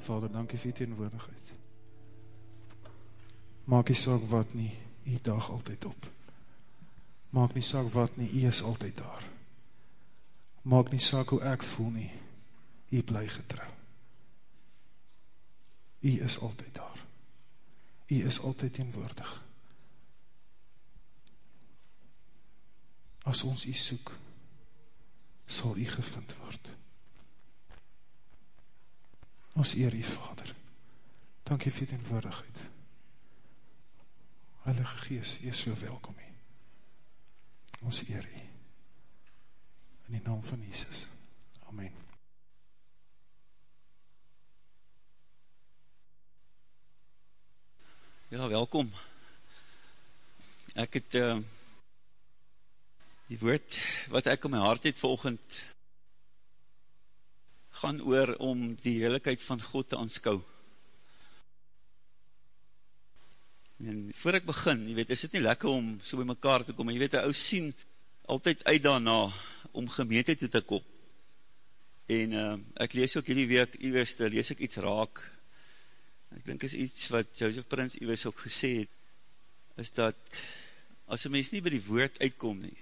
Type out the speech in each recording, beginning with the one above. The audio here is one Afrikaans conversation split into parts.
Vader, dankie vir die teenwoordigheid. Maak nie saak wat nie, die dag altyd op. Maak nie saak wat nie, die is altyd daar. Maak nie saak hoe ek voel nie, die bly getrouw. Die is altyd daar. Die is altyd teenwoordig. As ons die soek, sal die gevind word. Ons eer die Vader. Dankie vir die teenwoordigheid. Heilige Gees, jy is so welkom hier. Ons eer jy. In die naam van Jesus. Amen. Ja, welkom. Ek het uh, die woord wat ek in my hart het volgend gaan oor om die heerlijkheid van God te aanskou. En voor ek begin, jy weet, is dit nie lekker om so by mekaar te kom, jy weet, die ou sien altyd uit daarna om gemeente toe te kom. En uh, ek lees ook hierdie week, jy weet, lees ek iets raak, ek dink is iets wat Joseph Prins Iwes ook gesê het, is dat, as een mens nie by die woord uitkom nie,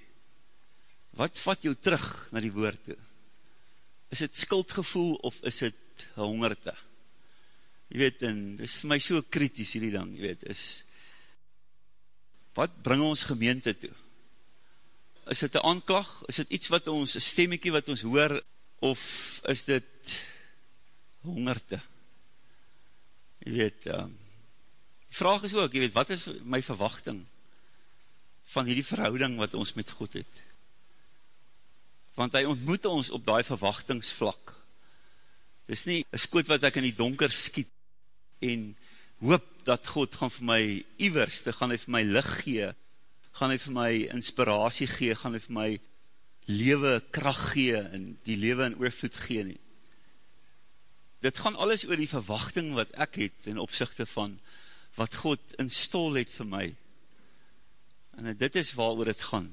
wat vat jou terug na die woord toe? Is het skuldgevoel of is het hongerte? Jy weet, en dit is my so kritisch hierdie ding, jy weet, is, wat bring ons gemeente toe? Is dit een aanklag? Is dit iets wat ons, een stemmiekie wat ons hoor, of is dit hongerte? jy weet, um, die vraag is ook, jy weet, wat is my verwachting van hierdie verhouding wat ons met God het? Want hy ontmoet ons op die verwachtingsvlak. Dit is nie een skoot wat ek in die donker skiet en hoop dat God gaan vir my iwerste, gaan hy vir my licht gee, gaan hy vir my inspiratie gee, gaan hy vir my lewe kracht gee en die lewe in oorvloed gee nie dit gaan alles oor die verwachting wat ek het in opzichte van wat God in stol het vir my. En dit is waar oor het gaan.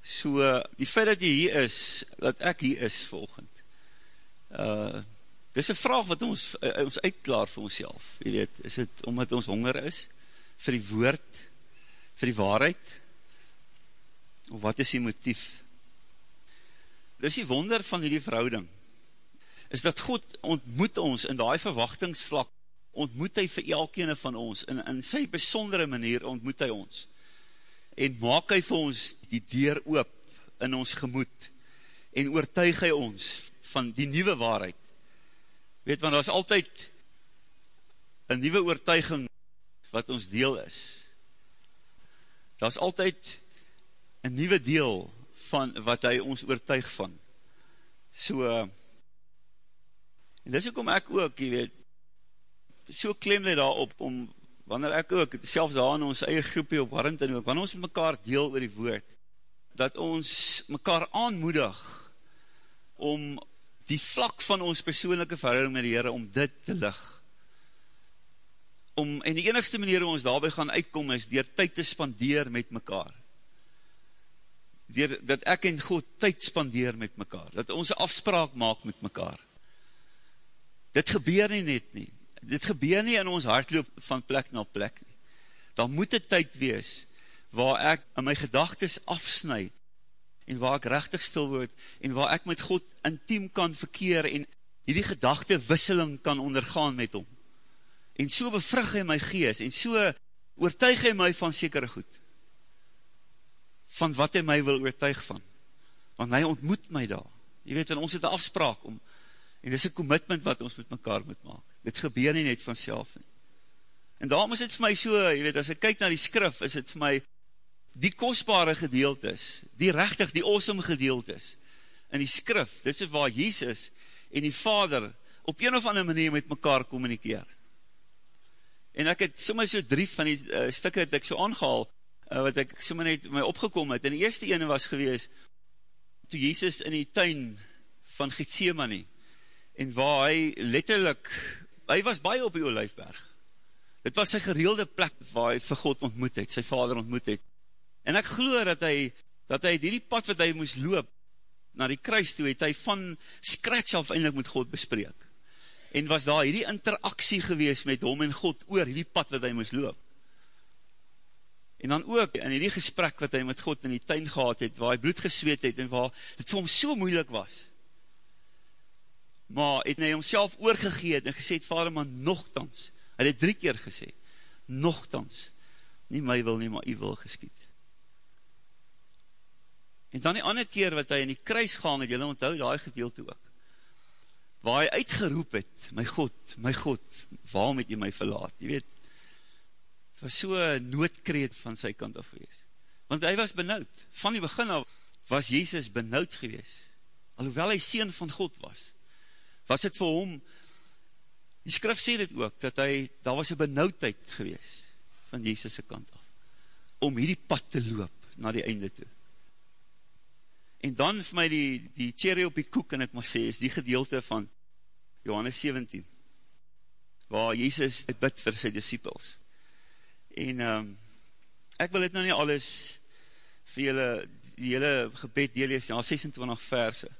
So, die feit dat jy hier is, dat ek hier is volgend, uh, dit is een vraag wat ons, uh, ons uitklaar vir ons self. Jy weet, is het omdat ons honger is, vir die woord, vir die waarheid, of wat is die motief? Dit is die wonder van die verhouding, is dat God ontmoet ons in die verwachtingsvlak, ontmoet hy vir elkene van ons, en in sy besondere manier ontmoet hy ons, en maak hy vir ons die deur oop in ons gemoed, en oortuig hy ons van die nieuwe waarheid. Weet, want daar is altyd een nieuwe oortuiging wat ons deel is. Daar is altyd een nieuwe deel van wat hy ons oortuig van. So, En dis ook om ek ook, jy weet, so klem dit daarop, om, wanneer ek ook, selfs daar in ons eie groepie op Warrington ook, wanneer ons met mekaar deel oor die woord, dat ons mekaar aanmoedig, om die vlak van ons persoonlijke verhouding met die Heere, om dit te lig. Om, en die enigste manier om ons daarby gaan uitkom, is dier tyd te spandeer met mekaar. Dier, dat ek en God tyd spandeer met mekaar, dat ons afspraak maak met mekaar dit gebeur nie net nie, dit gebeur nie in ons hartloop van plek na plek nie, dan moet het tyd wees, waar ek in my gedagtes afsnijd, en waar ek rechtig stil word, en waar ek met God intiem kan verkeer, en die gedachte wisseling kan ondergaan met hom, en so bevrug hy my gees, en so oortuig hy my van sekere goed, van wat hy my wil oortuig van, want hy ontmoet my daar, jy weet, en ons het een afspraak om, En dit is een commitment wat ons met mekaar moet maak. Dit gebeur nie net vanself nie. En daarom is dit vir my so, jy weet, as ek kyk na die skrif, is dit vir my die kostbare gedeeltes, die rechtig, die awesome gedeeltes in die skrif, dit is waar Jesus en die Vader op een of ander manier met mekaar communikeer. En ek het sommer so drie van die uh, stikke het ek so aangehaal, uh, wat ek sommer net my opgekom het, en die eerste ene was gewees, toe Jesus in die tuin van Gethsemane, en waar hy letterlik, hy was baie op die Olijfberg, dit was sy gereelde plek waar hy vir God ontmoet het, sy vader ontmoet het, en ek geloof dat hy, dat hy die pad wat hy moes loop, na die kruis toe, het hy van scratch af eindelijk met God bespreek, en was daar hierdie interaksie gewees met hom en God oor hierdie pad wat hy moes loop. En dan ook in hierdie gesprek wat hy met God in die tuin gehad het, waar hy bloed gesweet het en waar dit vir hom so moeilik was. Maar het hy homself oorgegeet en gesê Vader, maar nogthans, hy het drie keer gesê, nogthans, nie my wil nie, maar u wil geskiet. En dan die ander keer wat hy in die kruis gaan het, jylle onthou die gedeelte ook, waar hy uitgeroep het, my God, my God, waarom het jy my verlaat? Jy weet, het was so noodkreet van sy kant af gewees. Want hy was benauwd. Van die begin af was Jezus benauwd gewees. Alhoewel hy sien van God was, was het vir hom, die skrif sê dit ook, dat hy, daar was een benauwdheid gewees, van Jezus' kant af, om hierdie pad te loop, na die einde toe. En dan vir my die, die cherry op die koek, en ek maar sê, is die gedeelte van Johannes 17, waar Jezus bid vir sy disciples. En um, ek wil dit nou nie alles vir julle, die hele gebed deel is, ja, 26 verse.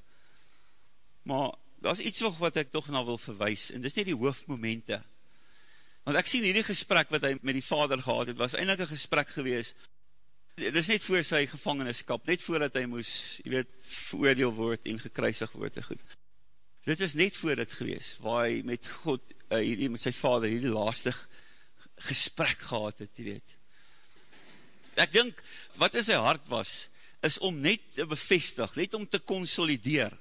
Maar daar is iets wat ek toch nou wil verwijs, en dit is nie die hoofdmomente. Want ek sien hierdie gesprek wat hy met die vader gehad het, was eindelijk een gesprek gewees, dit is net voor sy gevangeneskap, net voordat hy moes, jy weet, veroordeel word en gekruisig word en goed. Dit is net voor dit gewees, waar hy met God, uh, hierdie, met sy vader, hierdie laaste gesprek gehad het, jy weet. Ek dink, wat in sy hart was, is om net te bevestig, net om te consolideer,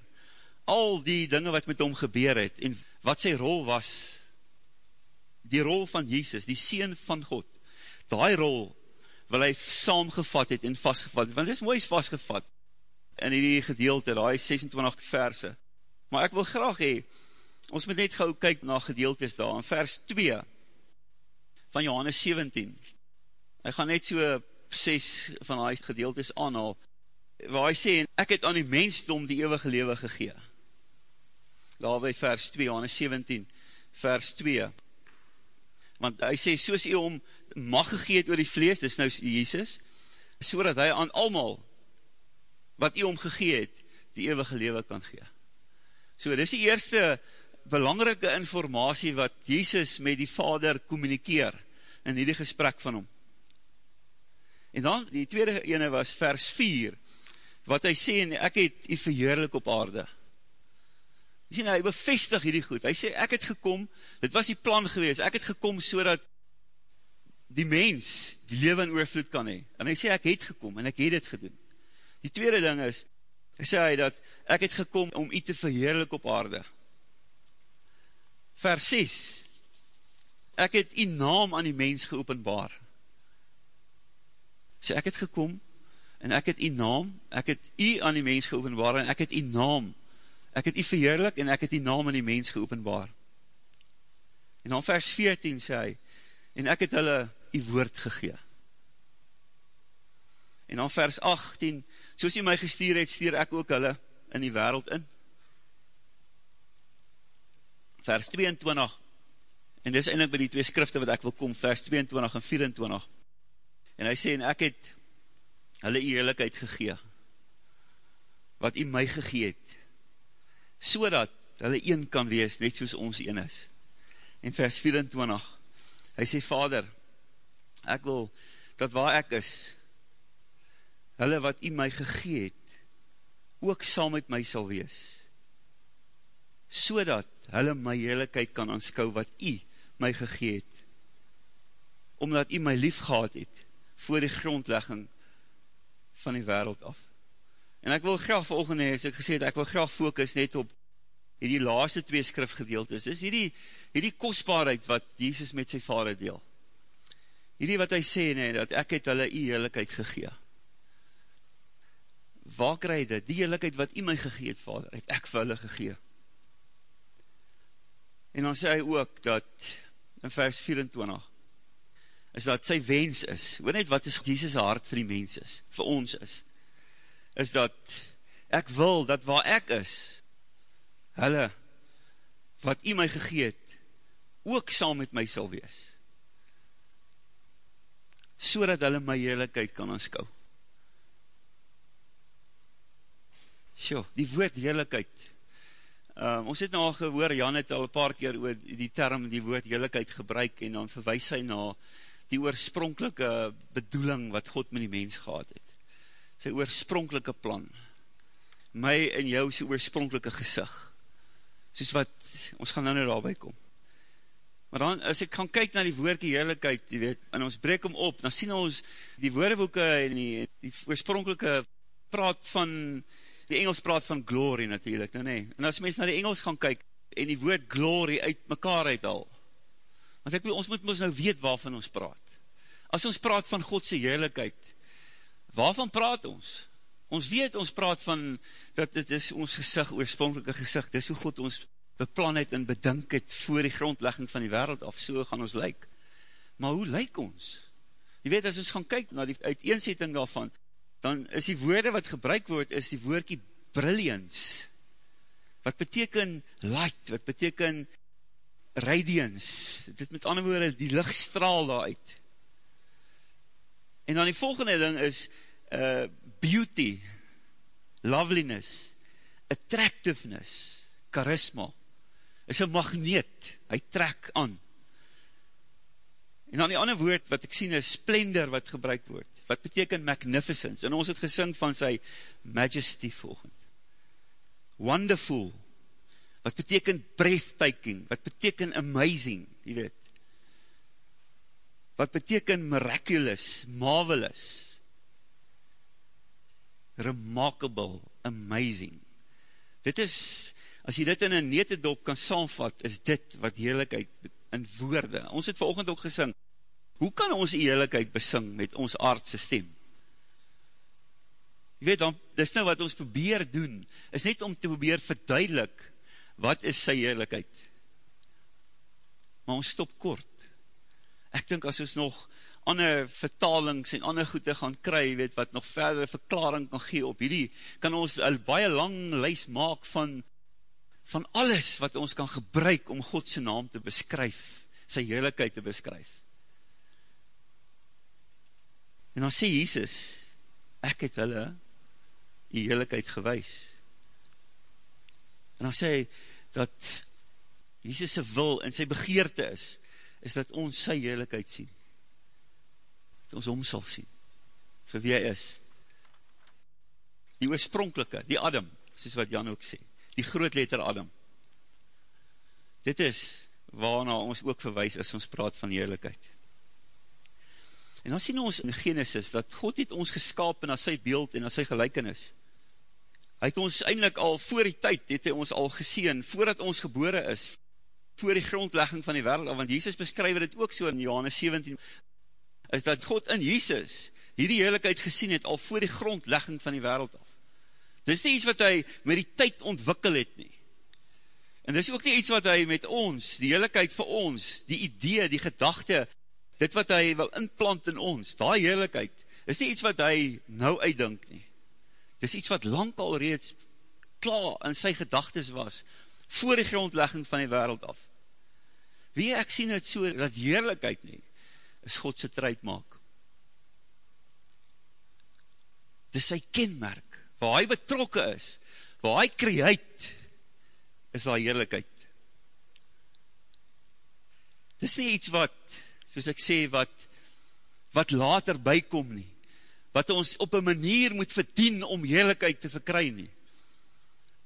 al die dinge wat met hom gebeur het, en wat sy rol was, die rol van Jesus, die Seen van God, die rol wil hy saamgevat het en vastgevat het, want dit is mooi vastgevat in die gedeelte, die 26 verse. Maar ek wil graag hee, ons moet net gauw kyk na gedeeltes daar, in vers 2 van Johannes 17. Hy gaan net so 6 van die gedeeltes aanhaal, waar hy sê, ek het aan die mensdom die eeuwige lewe gegee. Daar by vers 2, Johannes 17, vers 2 want hy sê, soos hy om mag gegeet oor die vlees, dis nou Jesus, so dat hy aan almal, wat hy om gegeet, die eeuwige lewe kan gee. So, dis die eerste belangrike informatie wat Jesus met die vader communikeer in die gesprek van hom. En dan, die tweede ene was vers 4, wat hy sê, ek het hy verheerlik op aarde. Jy sien, hy bevestig hierdie goed. Hy sê, ek het gekom, dit was die plan gewees, ek het gekom so dat die mens die leven in oorvloed kan hee. En hy sê, ek het gekom en ek het het gedoen. Die tweede ding is, hy sê hy dat, ek het gekom om u te verheerlik op aarde. Vers 6, ek het u naam aan die mens geopenbaar. Sê, ek het gekom, en ek het u naam, ek het u aan die mens geopenbaar, en ek het u naam ek het u verheerlik en ek het die naam in die mens geopenbaar. En dan vers 14 sê hy, en ek het hulle die woord gegee. En dan vers 18, soos hy my gestuur het, stuur ek ook hulle in die wereld in. Vers 22, en dis eindelijk by die twee skrifte wat ek wil kom, vers 22 en 24. En hy sê, en ek het hulle eerlijkheid gegee, wat hy my gegee het, so dat hulle een kan wees, net soos ons een is. En vers 24, hy sê, Vader, ek wil, dat waar ek is, hulle wat u my gegeet, ook saam met my sal wees, so dat hulle my heerlijkheid kan aanskou wat u my gegeet, omdat u my lief gehad het, voor die grondlegging van die wereld af. En ek wil graag volgende as ek gesê het, ek wil graag focus net op hierdie laaste twee skrifgedeeltes, is hierdie, hierdie kostbaarheid wat Jesus met sy vader deel. Hierdie wat hy sê, nee, dat ek het hulle die heerlijkheid gegee. Waar krij dit? Die heerlijkheid wat hy my gegeet, vader, het ek vir hulle gegee. En dan sê hy ook, dat in vers 24, is dat sy wens is, hoor net wat is Jesus hart vir die mens is, vir ons is, is dat ek wil dat waar ek is, hulle wat u my gegeet, ook saam met my sal wees. So dat hulle my heerlijkheid kan aanskou. Sjo, die woord heerlijkheid, um, ons het nou al gehoor, Jan het al een paar keer oor die term, die woord heerlijkheid gebruik, en dan verwijs hy na die oorspronkelike bedoeling wat God met die mens gehad het. Sy oorspronkelike plan. My en jou sy oorspronkelike gezicht. Soos wat, ons gaan nou nou daarby kom. Maar dan, as ek gaan kyk na die woordkie heerlijkheid, die weet, en ons breek om op, dan sien ons die woordeboeken en die, die oorspronkelike praat van, die Engels praat van glory natuurlijk, nou nee. En as mens na die Engels gaan kyk, en die woord glory uit mekaar uit al, want ek ons moet ons nou weet waarvan ons praat. As ons praat van Godse heerlijkheid, waarvan praat ons? Ons weet, ons praat van, dat dit is ons gezicht, oorspronkelike gezicht, dit is hoe God ons beplan het en bedink het voor die grondlegging van die wereld af, so gaan ons lyk. Maar hoe lyk ons? Je weet, as ons gaan kyk na die uiteenzetting daarvan, dan is die woorde wat gebruik word, is die woordkie brilliance, wat beteken light, wat beteken radiance, dit met ander woorde, die lichtstraal daaruit. En dan die volgende ding is uh, beauty, loveliness, attractiveness, charisma, is een magneet, hy trek aan. En dan die ander woord wat ek sien is splendor wat gebruik word, wat beteken magnificence, en ons het gesing van sy majesty volgend. Wonderful, wat beteken breathtaking, wat beteken amazing, die weet. Wat beteken miraculous, marvelous, remarkable, amazing. Dit is, as jy dit in een netedop kan saamvat, is dit wat heerlijkheid in woorde. Ons het volgend ook gesing, hoe kan ons heerlijkheid besing met ons aardse stem? Jy weet, dan, dis nou wat ons probeer doen, is net om te probeer verduidelik, wat is sy heerlijkheid? Maar ons stop kort. Ek dink as ons nog ander vertalings en ander goede gaan kry, weet wat nog verdere verklaring kan gee op hierdie, kan ons een baie lang lys maak van, van alles wat ons kan gebruik om Godse naam te beskryf, sy heerlijkheid te beskryf. En dan sê Jesus, ek het hulle die heerlijkheid gewys. En dan sê hy, dat Jesus' wil en sy begeerte is, is dat ons sy heerlijkheid sien. Dat ons hom sal sien. Vir wie hy is. Die oorspronkelike, die Adam, soos wat Jan ook sê. Die groot letter Adam. Dit is waarna ons ook verwijs as ons praat van heerlijkheid. En dan sien ons in Genesis, dat God het ons geskapen na sy beeld en na sy gelijkenis. Hy het ons eindelijk al voor die tyd, het hy ons al geseen, voordat ons gebore is, voor die grondlegging van die wereld, want Jesus beskryf dit ook so in Johannes 17, is dat God in Jesus hierdie heerlijkheid gesien het, al voor die grondlegging van die wereld af. Dit is nie iets wat hy met die tyd ontwikkel het nie. En dit is ook nie iets wat hy met ons, die heerlijkheid vir ons, die idee, die gedachte, dit wat hy wil inplant in ons, die heerlijkheid, is nie iets wat hy nou uitdink nie. Dit is iets wat lang al reeds klaar in sy gedagtes was, voor die grondlegging van die wereld af. Wie ek sien het so, dat heerlijkheid nie, is Godse truid maak. Dit is sy kenmerk, waar hy betrokke is, waar hy kreeit, is daar heerlijkheid. Dit is nie iets wat, soos ek sê, wat, wat later bykom nie, wat ons op een manier moet verdien om heerlijkheid te verkry nie.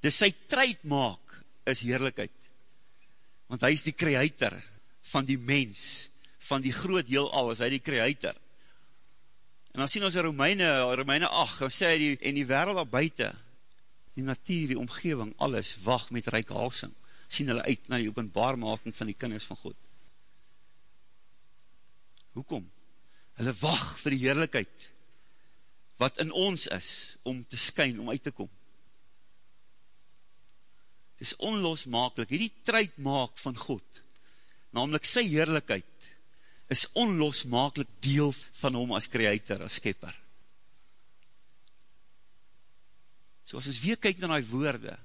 Dit is sy truid maak, is heerlijkheid want hy is die creator van die mens, van die groot heel al, is hy die creator. En dan sien ons in Romeine, Romeine 8, dan sê hy, die, en die wereld daar buiten, die natuur, die omgeving, alles wacht met reikhalsing, sien hulle uit na die openbaarmaking van die kinders van God. Hoekom? Hulle wacht vir die heerlijkheid, wat in ons is, om te skyn, om uit te kom is onlosmakelijk, hierdie truid maak van God, namelijk sy heerlijkheid, is onlosmakelijk deel van hom as creator, as skepper. So as ons weer kyk na die woorde,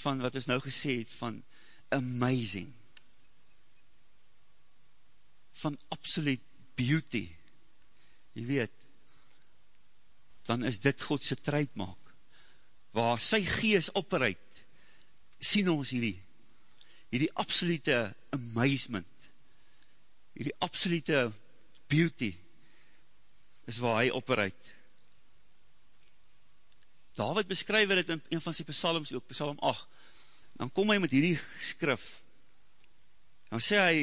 van wat ons nou gesê het, van amazing, van absolute beauty, jy weet, dan is dit Godse truid maak, waar sy gees opreid sien ons hierdie, hierdie absolute amazement, hierdie absolute beauty, is waar hy operuit. David beskryf dit in een van sy psalms ook, psalm 8, dan kom hy met hierdie skrif, dan sê hy,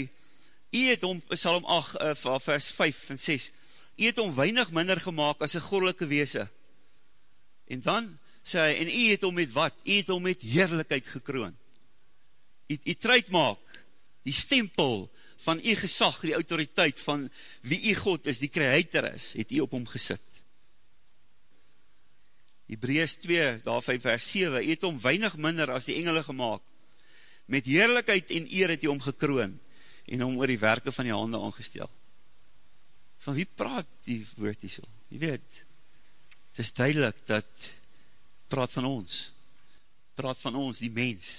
hy het om, psalm 8, uh, vers 5 en 6, hy het om weinig minder gemaakt as een goddelike weese, en dan sê hy, en hy het om met wat? Hy het om met heerlijkheid gekroon. Hy, hy truid maak, die stempel van hy gesag, die autoriteit van wie hy God is, die creator is, het hy op hom gesit. Hebreus 2, daar 5 vers 7, hy het om weinig minder as die engele gemaakt, met heerlijkheid en eer het hy om gekroon, en om oor die werke van die hande aangestel. Van wie praat die woord hier so? Jy weet, het is duidelik dat praat van ons, praat van ons, die mens.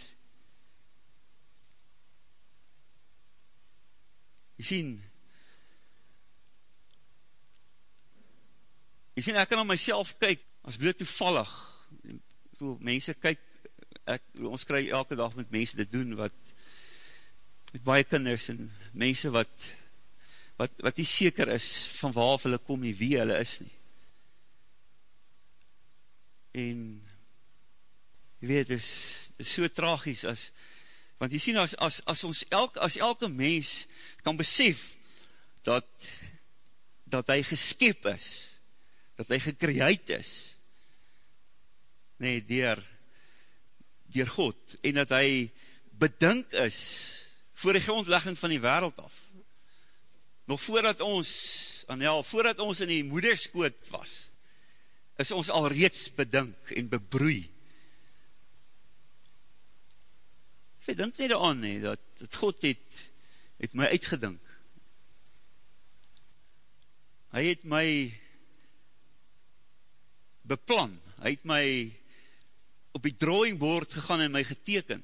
Jy sien, jy sien, ek kan aan myself kyk, as bloot toevallig, mense kyk, ek, ons kry elke dag met mense te doen, wat, met baie kinders, en mense wat, wat, wat nie seker is, van waar hulle kom nie, wie hulle is nie en jy weet, is, is so tragies as, want jy sien as, as, as ons elk, as elke mens kan besef dat dat hy geskep is dat hy gekreeid is nee, dier dier God en dat hy bedink is voor die grondlegging van die wereld af. Nog voordat ons Anel, voordat ons in die moederskoot was is ons al reeds bedink en bebroei. Ek dink nie daaraan nie, dat, dat God het, het my uitgedink. Hy het my beplan, hy het my op die drawing board gegaan en my geteken.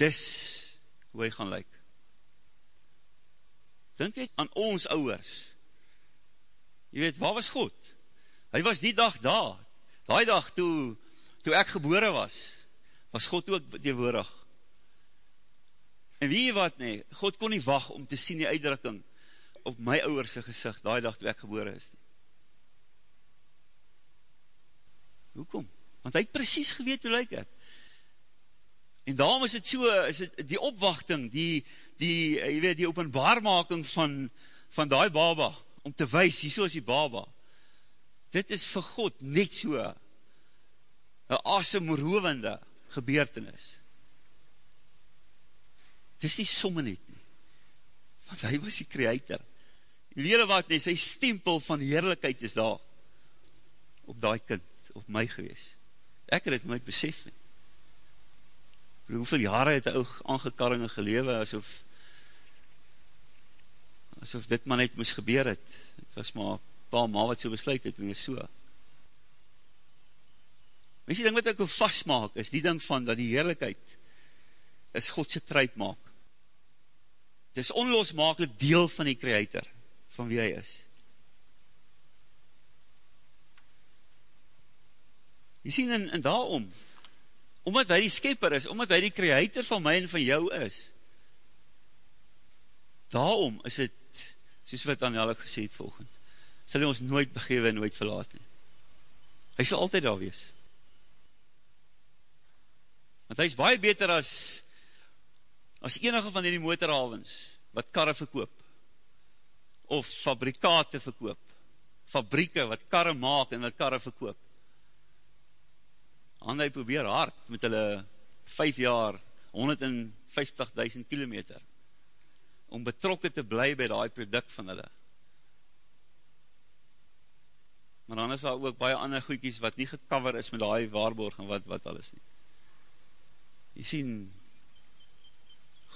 Dis hoe hy gaan lyk. Dink het aan ons ouwers. Jy weet, waar was God? Hy was die dag daar, die dag toe, toe ek gebore was, was God ook tegenwoordig. En wie wat nie, God kon nie wacht om te sien die uitdrukking op my ouwerse gezicht, die dag toe ek gebore is. Hoekom? Want hy het precies geweet hoe lyk ek. En daarom is het so, is het die opwachting, die, die, jy weet, die openbaarmaking van, van die baba, om te wees, hier so is die baba, dit is vir God net so een asemrovende gebeurtenis. Dit is nie somme net nie, want hy was die creator. Die lere wat nie, sy stempel van heerlijkheid is daar, op die kind, op my gewees. Ek het het nooit besef nie. Hoeveel jare het hy ook aangekarringe gelewe, asof asof dit maar net moes gebeur het. Het was maar pa ma wat so besluit het, en so. Mens die ding wat ek wil vastmaak, is die ding van dat die heerlijkheid is Godse truid maak. Het is onlosmakelijk deel van die creator, van wie hy is. Jy sien, en, en daarom, omdat hy die skepper is, omdat hy die creator van my en van jou is, daarom is het, soos wat Annelle gesê het volgend, sal hy ons nooit begewe en nooit verlaat nie. Hy sal altyd daar wees. Want hy is baie beter as as enige van die motorhavens wat karre verkoop of fabrikate verkoop fabrieke wat karre maak en wat karre verkoop. En hy probeer hard met hulle 5 jaar 150.000 kilometer om betrokken te bly by die product van hulle. Maar dan is daar ook baie ander goeikies wat nie gecover is met die waarborg en wat, wat alles nie. Jy sien,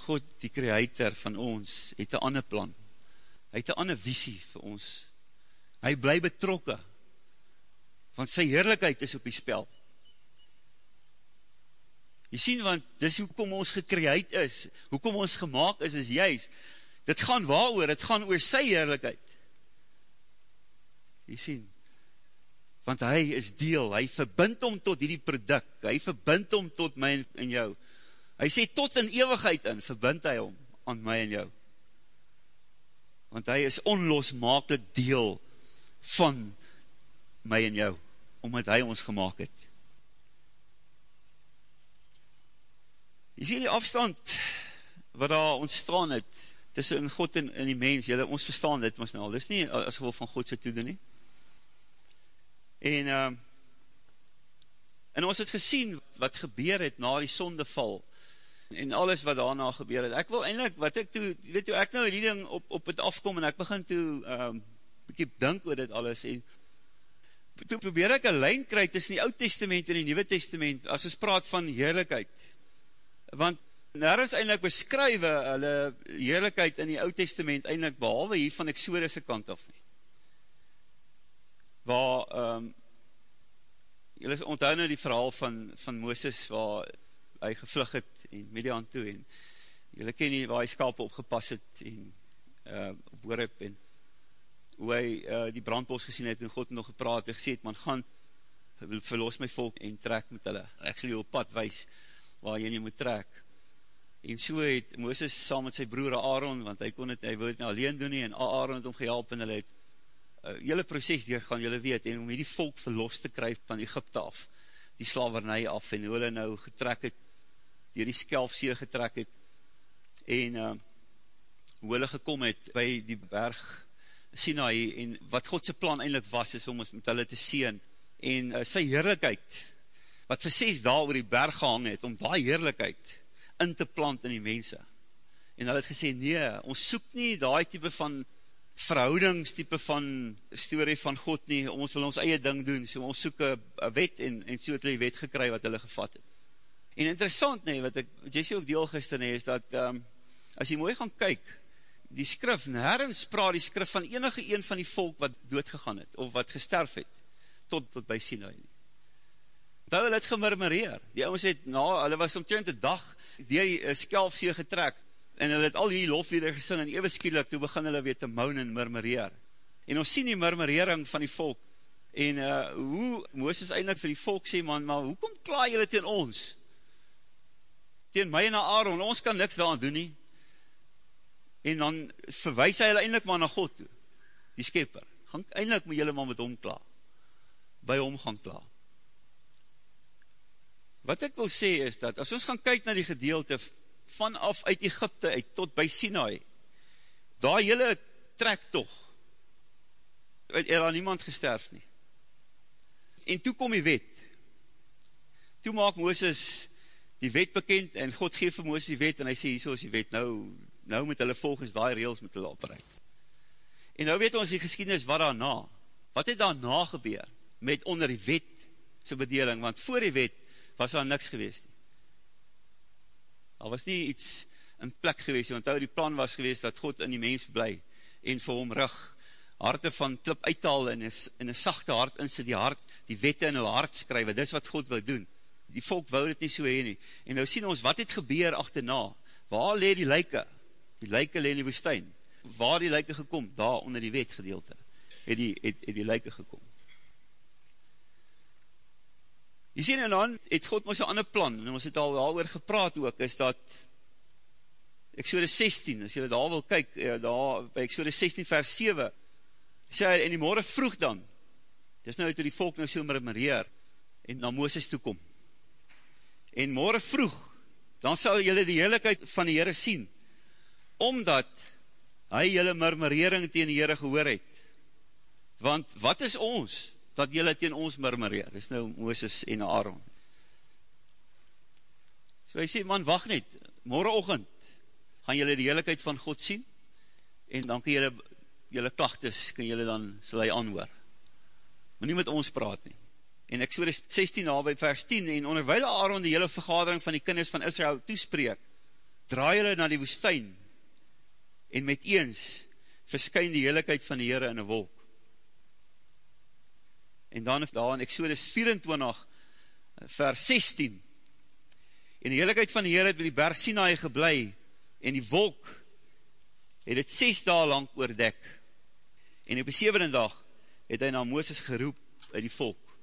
God, die creator van ons, het een ander plan. Hy het een ander visie vir ons. Hy bly betrokke, want sy heerlijkheid is op die spel. Jy sien, want dis hoekom ons gekreid is, hoekom ons gemaakt is, is juist, dit gaan waar oor, dit gaan oor sy heerlijkheid. Jy sien, want hy is deel, hy verbind om tot die product, hy verbind om tot my en jou, hy sê tot in eeuwigheid in, verbind hy om aan my en jou, want hy is onlosmakelijk deel van my en jou, omdat hy ons gemaakt het. Jy sê die afstand, wat daar ontstaan het, tussen God en, en die mens, jylle, ons verstaan dit, maar nou, dit is nie as gevolg van Godse toedoen nie. En, uh, en ons het gesien wat gebeur het na die sondeval, en alles wat daarna gebeur het. Ek wil eindelijk, wat ek toe, weet toe, ek nou die ding op, op het afkom, en ek begin toe, um, bykie dink oor dit alles, en toe probeer ek een lijn kry tussen die Oud Testament en die Nieuwe Testament, as ons praat van heerlijkheid. Want nergens eindelijk beskrywe hulle heerlijkheid in die Oud Testament eindelijk behalwe hier van Exodus kant af nie. Waar, um, julle onthou nou die verhaal van, van Mooses waar hy gevlug het en Median toe en julle ken nie waar hy skape opgepas het en uh, op Horeb en hoe hy uh, die brandbos gesien het en God nog gepraat en gesê het, man gaan verlos my volk en trek met hulle, ek sal jou op pad wees waar jy nie moet trek. En so het Mooses saam met sy broer Aaron, want hy kon het, hy wil het nie alleen doen nie, en Aaron het om gehelp, en hulle het hele proces die gaan julle weet, en om hierdie volk verlos te kryf van Egypte af, die slavernij af, en hulle nou getrek het, die die skelfsee getrek het, en uh, hoe hulle gekom het by die berg Sinai, en wat Godse plan eindelijk was, is om ons met hulle te sien, en uh, sy heerlijkheid, wat vir 6 daal oor die berg gehang het, om die heerlijkheid, in te plant in die mense. En hulle het gesê, nee, ons soek nie die type van verhoudings, type van story van God nie, ons wil ons eie ding doen, so ons soek een wet, en, en so het hulle die wet gekry wat hulle gevat het. En interessant nie, wat ek, Jesse ook deel gister nie, is dat, um, as jy mooi gaan kyk, die skrif, nergens praat die skrif van enige een van die volk wat doodgegaan het, of wat gesterf het, tot, tot by Sinai nie. Daar hulle het gemurmureer, die ouwens het, na, hulle was omtrent een dag, die uh, skelfsee getrek, en hulle het al die lofliede gesing, en ewe skielik, toe begin hulle weer te moan en murmureer. En ons sien die murmurering van die volk, en uh, hoe Mooses eindelijk vir die volk sê, man, maar hoekom klaar julle teen ons? Teen my en Aaron, ons kan niks daaraan doen nie. En dan verwijs hy hulle eindelijk maar na God toe, die skepper. Gaan eindelijk moet julle maar met hom klaar. By hom gaan klaar. Wat ek wil sê is dat, as ons gaan kyk na die gedeelte vanaf uit Egypte uit tot by Sinai, daar jylle trek toch, het er al niemand gesterf nie. En toe kom die wet. Toe maak Mooses die wet bekend, en God geef vir Mooses die wet, en hy sê, hier is die wet, nou, nou moet hulle volgens die rails met hulle opreid. En nou weet ons die geschiedenis wat daarna, wat het daarna gebeur, met onder die wet, so bedeling, want voor die wet, was daar niks gewees nie. Al was nie iets in plek gewees want die plan was gewees dat God in die mens bly en vir hom rug harte van klip uithaal en in een sachte hart in sy die hart, die wette in hulle hart skrywe, dis wat God wou doen. Die volk wou dit nie so heen nie. En nou sien ons, wat het gebeur achterna? Waar le die lyke? Die lyke le in die woestijn. Waar die lyke gekom? Daar onder die wet gedeelte. Het die, het, het die lyke gekom. Jy sien en dan het God ons een ander plan, en ons het al daar gepraat ook, is dat Exodus 16, as jy daar wil kyk, ja, daar by Exodus 16 vers 7, sê hy, en die morgen vroeg dan, dis nou toe die volk nou so murmureer, en na Mooses toekom, en morgen vroeg, dan sal jylle die heerlijkheid van die Heere sien, omdat hy jylle murmurering tegen die Heere gehoor het, want wat is ons, dat jylle teen ons murmureer, dis nou Mooses en Aaron. So hy sê, man, wacht net, morgenochtend gaan jylle die heerlijkheid van God sien, en dan kan jylle, jylle klachtes, kan jylle dan, sal hy aanhoor. Maar nie met ons praat nie. En ek so 16 na by vers 10, en onderwijl Aaron die hele vergadering van die kinders van Israel toespreek, draai jylle na die woestijn, en met eens verskyn die heerlijkheid van die Heere in een wolk en dan daar in Exodus 24 vers 16 en die heiligheid van die Heer het by die berg Sinaai geblei en die wolk het het 6 dae lang oordek en op die 7e dag het hy na Mooses geroep uit die volk.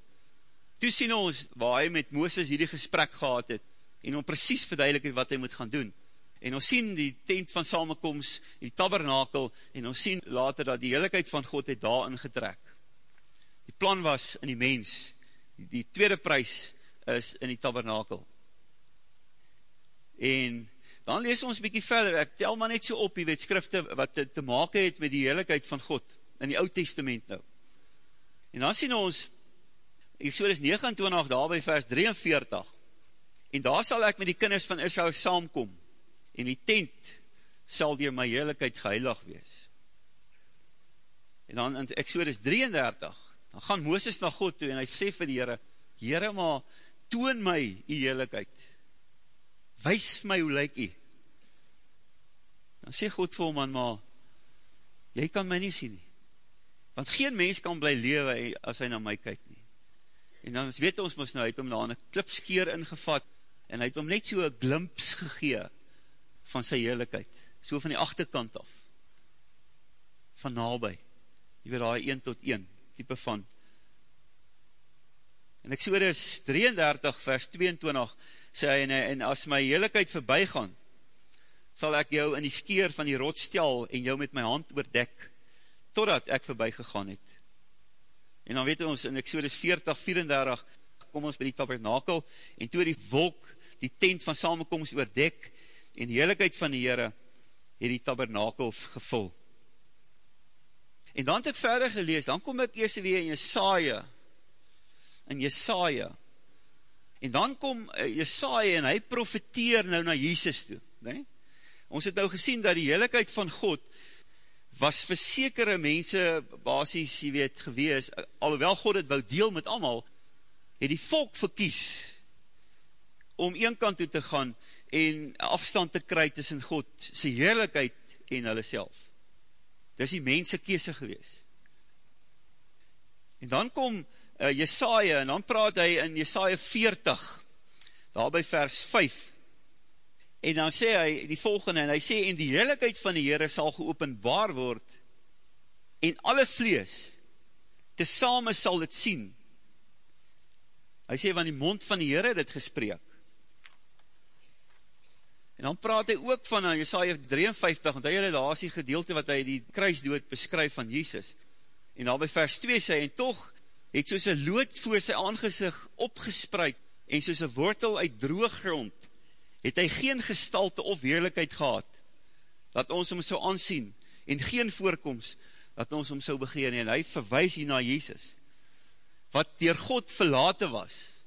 Toe sien ons waar hy met Mooses hierdie gesprek gehad het, en om precies verduidelik het wat hy moet gaan doen. En ons sien die tent van samenkomst, die tabernakel, en ons sien later dat die heerlijkheid van God het daar ingetrek. Plan was in die mens, die tweede prijs is in die tabernakel. En dan lees ons bykie verder, ek tel maar net so op die wetskrifte wat te, te maken het met die heerlijkheid van God, in die oud testament nou. En dan sien ons, Exodus 29, daar by vers 43, en daar sal ek met die kinders van Israel saamkom, en die tent sal die my heerlijkheid geheilig wees. En dan in Exodus 33, dan gaan Mooses na God toe, en hy sê vir die Heere, Heere, maar toon my die heerlijkheid, wees my hoe lyk jy, dan sê God vir hom man, maar, jy kan my nie sien nie, want geen mens kan bly lewe as hy na my kyk nie, en dan weet ons mos nou, hy het hom na een klipskeer ingevat, en hy het hom net so een glimps gegee, van sy heerlijkheid, so van die achterkant af, van nabij, jy weet daar 1 tot 1, type van, en ek sê oor is 33 vers 22, sê hy, en, en as my heerlijkheid voorbij gaan, sal ek jou in die skeer van die rot stel en jou met my hand oordek, totdat ek voorbij gegaan het. En dan weet ons, in Exodus 40, 34, kom ons by die tabernakel, en toe die wolk die tent van samenkomst oordek, en die heerlijkheid van die Heere, het die tabernakel gevul. En dan het ek verder gelees, dan kom ek eerst weer in Jesaja, in Jesaja, en dan kom eh, Jesaja, en hy profeteer nou na Jesus toe, nee? Ons het nou gesien dat die heerlijkheid van God was vir sekere mense basis, jy weet, gewees, alhoewel God het wou deel met allemaal, het die volk verkies om een kant toe te gaan en afstand te kry tussen God sy heerlijkheid en hulle self. Dit is die mense kese gewees. En dan kom uh, Jesaja, en dan praat hy in Jesaja 40, daar by vers 5, En dan sê hy die volgende, en hy sê, en die heerlijkheid van die Heere sal geopenbaar word, en alle vlees, tesame sal dit sien. Hy sê, want die mond van die Heere het gespreek. En dan praat hy ook van Jesaja 53, want hy het daar is die gedeelte wat hy die kruisdood beskryf van Jesus. En daar by vers 2 sê, en toch het soos een lood voor sy aangezicht opgespreid, en soos een wortel uit grond, het hy geen gestalte of weerlikheid gehad, dat ons hom so aansien, en geen voorkomst, dat ons hom so begeen, en hy verwijs hier na Jezus, wat dier God verlaten was,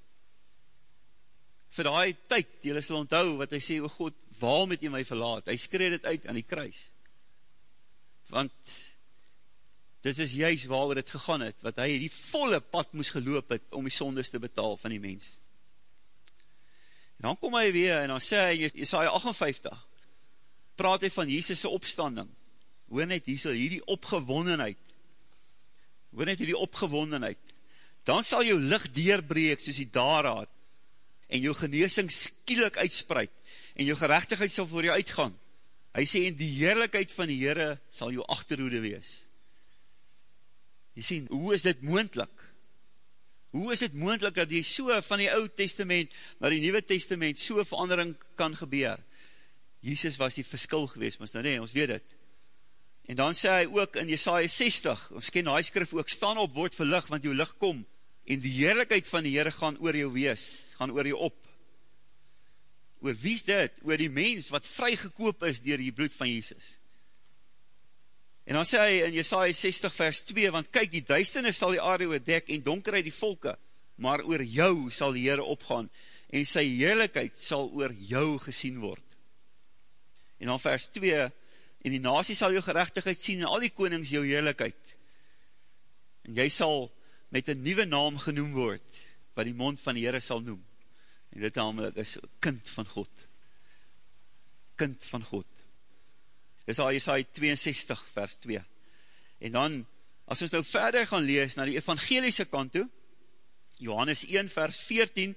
vir die tyd, jylle sal onthou, wat hy sê, o God, waarom het jy my verlaat, hy skreed het uit aan die kruis, want, dis is juist waar het gegaan het, wat hy die volle pad moes geloop het, om die sondes te betaal van die mens, En dan kom hy weer en dan sê hy, Jesaja 58, praat hy van Jesus' opstanding. Hoor net hier, hierdie opgewondenheid. Hoor net hierdie opgewondenheid. Dan sal jou licht deurbreek soos die daarraad en jou geneesing skielik uitspreid en jou gerechtigheid sal voor jou uitgaan. Hy sê, en die heerlijkheid van die Heere sal jou achterhoede wees. Jy sê, hoe is dit moendlik? Hoe is het moendlik dat die so van die oud testament na die nieuwe testament so verandering kan gebeur? Jesus was die verskil geweest, maar nou nee, ons weet het. En dan sê hy ook in Jesaja 60, ons ken die skrif ook, staan op, word verlig, want jou licht kom, en die heerlijkheid van die Heere gaan oor jou wees, gaan oor jou op. Oor wie is dit? Oor die mens wat vrygekoop is dier die bloed van Jesus. En dan sê hy in Jesaja 60 vers 2, want kyk, die duisternis sal die aarde oordek en donkerheid die volke, maar oor jou sal die Heere opgaan en sy heerlijkheid sal oor jou gesien word. En dan vers 2, en die nasie sal jou gerechtigheid sien en al die konings jou heerlijkheid. En jy sal met een nieuwe naam genoem word, wat die mond van die Heere sal noem. En dit namelijk is kind van God. Kind van God. Dis al Jesaja 62 vers 2. En dan, as ons nou verder gaan lees na die evangeliese kant toe, Johannes 1 vers 14,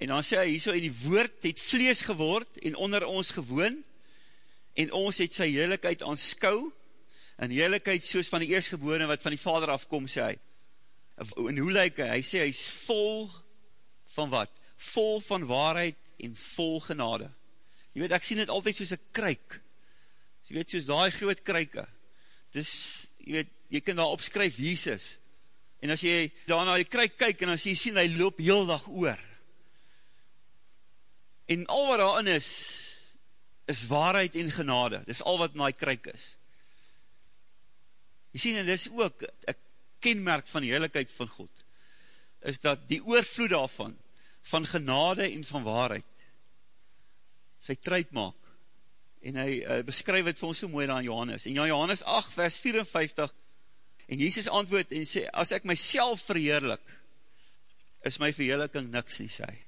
en dan sê hy, hier so in die woord het vlees geword en onder ons gewoon, en ons het sy heerlijkheid aanskou, en heerlijkheid soos van die eerstgebore wat van die vader afkom, sê hy, En hoe lyk hy? Hy sê, hy is vol van wat? Vol van waarheid en vol genade. Jy weet, ek sien het altyd soos een kruik. Jy weet, soos die groot kruike. Dis, jy weet, jy kan daar opskryf Jesus. En as jy daar na die kruik kyk, en as jy sien, hy loop heel dag oor. En al wat daarin is, is waarheid en genade. Dis al wat my kruik is. Jy sien, en dis ook een kenmerk van die heiligheid van God, is dat die oorvloed daarvan, van genade en van waarheid, sy truid maak, en hy uh, beskryf het vir ons so mooi daar in Johannes, en Johannes 8 vers 54, en Jesus antwoord en sê, as ek myself verheerlik, is my verheerliking niks nie, sê hy.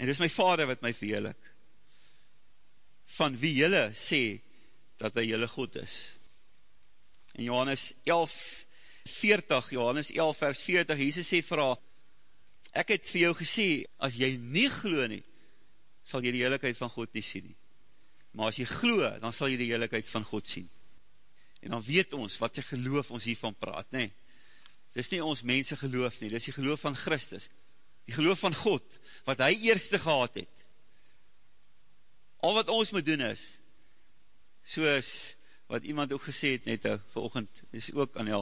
En dis my vader wat my verheerlik, van wie jylle sê, dat hy jylle God is. In Johannes 11, 40, Johannes 11 vers 40, Jesus sê vir haar, ek het vir jou gesê, as jy nie glo nie, sal jy die heerlijkheid van God nie sien nie. Maar as jy glo, dan sal jy die heerlijkheid van God sien. En dan weet ons, wat sy geloof ons hiervan praat, nee. Dis nie ons mense geloof nie, dis die geloof van Christus. Die geloof van God, wat hy eerste gehad het. Al wat ons moet doen is, soos wat iemand ook gesê het net, vir oogend, is ook aan jou,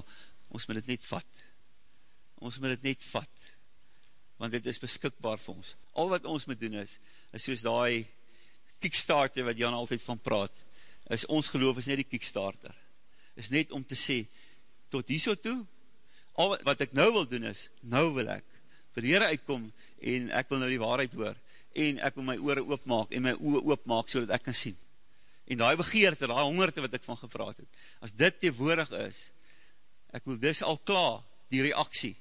ons moet het net vat. Ons moet het net vat. Want dit is beskikbaar vir ons. Al wat ons moet doen is, is soos die kickstarter wat Jan altyd van praat, is ons geloof is net die kickstarter. Is net om te sê, tot hier so toe, al wat ek nou wil doen is, nou wil ek vir die Heere uitkom, en ek wil nou die waarheid hoor, en ek wil my oore oopmaak, en my oe oopmaak, so dat ek kan sien. En die begeerte, die hongerte wat ek van gepraat het, as dit tevorig is, ek wil dis al klaar, die reaksie.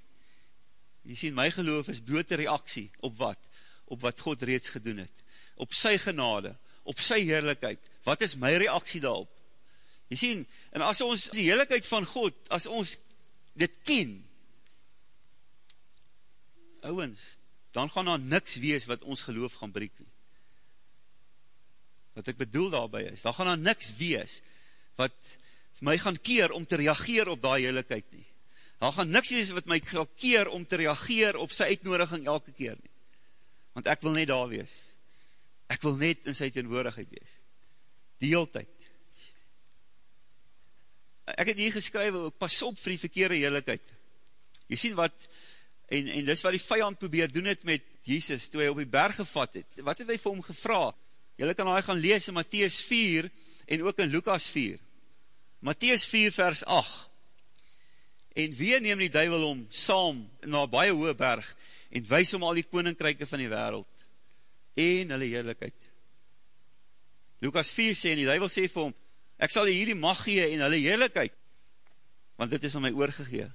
Jy sien, my geloof is blote reaksie, op wat? Op wat God reeds gedoen het. Op sy genade, op sy heerlijkheid. Wat is my reaksie daarop? Jy sien, en as ons die heerlijkheid van God, as ons dit ken, ouwens, dan gaan daar niks wees wat ons geloof gaan breek nie. Wat ek bedoel daarby is, dan gaan daar niks wees wat my gaan keer om te reageer op die heiligheid nie. Daar gaan niks wees wat my gaan keer om te reageer op sy uitnodiging elke keer nie. Want ek wil net daar wees. Ek wil net in sy teenwoordigheid wees. Die heel tyd. Ek het hier geskrywe, pas op vir die verkeerde heiligheid. Jy sien wat, en, en dis wat die vijand probeer doen het met Jesus, toe hy op die berg gevat het. Wat het hy vir hom gevra? Julle kan hy gaan lees in Matthäus 4, en ook in Lukas 4. Matthäus 4 vers 8 En wie neem die duivel om saam na baie hoë berg en wys om al die koninkryke van die wereld en hulle heerlijkheid. Lukas 4 sê en die duivel sê vir hom ek sal hier die mag gee en hulle heerlijkheid want dit is aan my oorgegee